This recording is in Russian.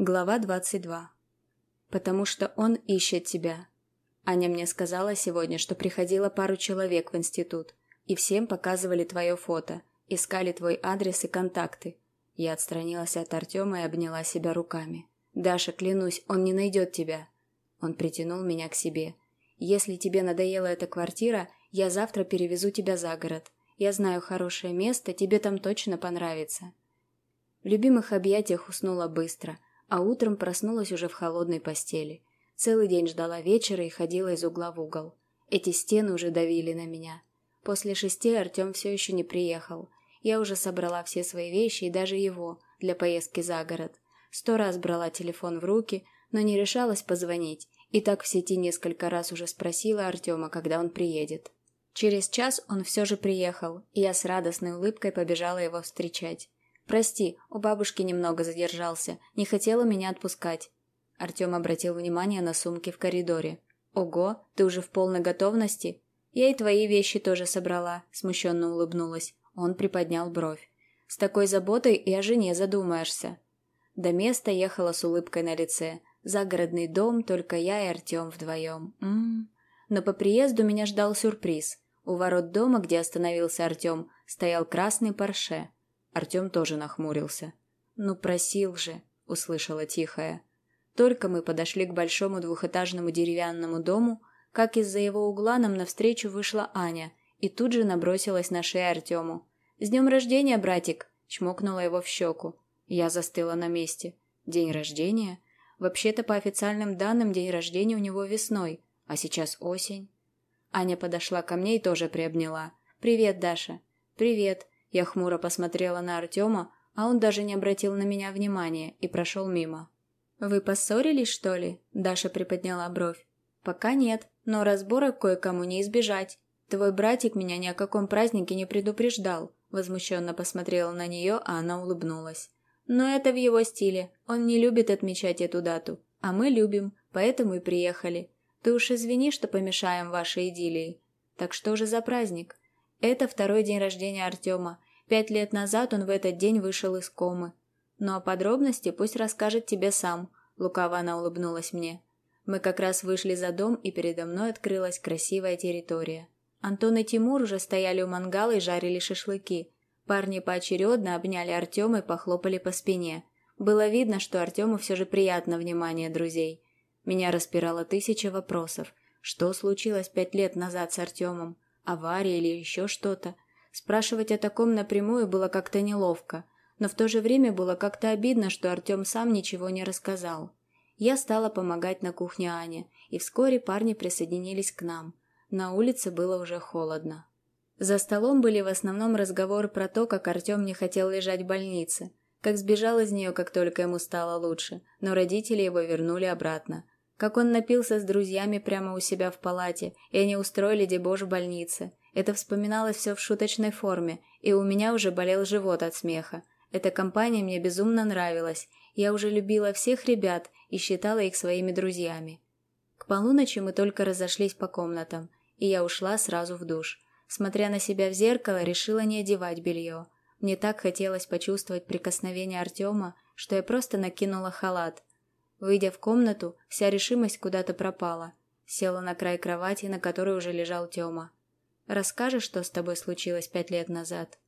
Глава 22. Потому что он ищет тебя. Аня мне сказала сегодня, что приходило пару человек в институт, и всем показывали твое фото, искали твой адрес и контакты. Я отстранилась от Артема и обняла себя руками. «Даша, клянусь, он не найдет тебя». Он притянул меня к себе. «Если тебе надоела эта квартира, я завтра перевезу тебя за город. Я знаю хорошее место, тебе там точно понравится». В любимых объятиях уснула быстро – а утром проснулась уже в холодной постели. Целый день ждала вечера и ходила из угла в угол. Эти стены уже давили на меня. После шести Артем все еще не приехал. Я уже собрала все свои вещи и даже его для поездки за город. Сто раз брала телефон в руки, но не решалась позвонить, и так в сети несколько раз уже спросила Артема, когда он приедет. Через час он все же приехал, и я с радостной улыбкой побежала его встречать. «Прости, у бабушки немного задержался, не хотела меня отпускать». Артем обратил внимание на сумки в коридоре. «Ого, ты уже в полной готовности?» «Я и твои вещи тоже собрала», – смущенно улыбнулась. Он приподнял бровь. «С такой заботой и о жене задумаешься». До места ехала с улыбкой на лице. Загородный дом, только я и Артем вдвоем. М -м -м. Но по приезду меня ждал сюрприз. У ворот дома, где остановился Артем, стоял красный парше. Артем тоже нахмурился. «Ну, просил же», — услышала тихая. Только мы подошли к большому двухэтажному деревянному дому, как из-за его угла нам навстречу вышла Аня и тут же набросилась на шею Артему. «С днем рождения, братик!» — чмокнула его в щеку. Я застыла на месте. «День рождения?» Вообще-то, по официальным данным, день рождения у него весной, а сейчас осень. Аня подошла ко мне и тоже приобняла. «Привет, Даша». «Привет. Я хмуро посмотрела на Артема, а он даже не обратил на меня внимания и прошел мимо. «Вы поссорились, что ли?» – Даша приподняла бровь. «Пока нет, но разборок кое-кому не избежать. Твой братик меня ни о каком празднике не предупреждал», – возмущенно посмотрела на нее, а она улыбнулась. «Но это в его стиле. Он не любит отмечать эту дату. А мы любим, поэтому и приехали. Ты уж извини, что помешаем вашей идиллии. Так что же за праздник?» Это второй день рождения Артема. Пять лет назад он в этот день вышел из комы. Ну а подробности пусть расскажет тебе сам, лукаво она улыбнулась мне. Мы как раз вышли за дом, и передо мной открылась красивая территория. Антон и Тимур уже стояли у мангала и жарили шашлыки. Парни поочередно обняли Артема и похлопали по спине. Было видно, что Артему все же приятно внимание друзей. Меня распирало тысяча вопросов. Что случилось пять лет назад с Артемом? Авария или еще что-то. Спрашивать о таком напрямую было как-то неловко, но в то же время было как-то обидно, что Артем сам ничего не рассказал. Я стала помогать на кухне Ане, и вскоре парни присоединились к нам. На улице было уже холодно. За столом были в основном разговоры про то, как Артем не хотел лежать в больнице, как сбежал из нее, как только ему стало лучше, но родители его вернули обратно, как он напился с друзьями прямо у себя в палате, и они устроили дебош в больнице. Это вспоминалось все в шуточной форме, и у меня уже болел живот от смеха. Эта компания мне безумно нравилась. Я уже любила всех ребят и считала их своими друзьями. К полуночи мы только разошлись по комнатам, и я ушла сразу в душ. Смотря на себя в зеркало, решила не одевать белье. Мне так хотелось почувствовать прикосновение Артема, что я просто накинула халат – Выйдя в комнату, вся решимость куда-то пропала. Села на край кровати, на которой уже лежал Тёма. «Расскажешь, что с тобой случилось пять лет назад?»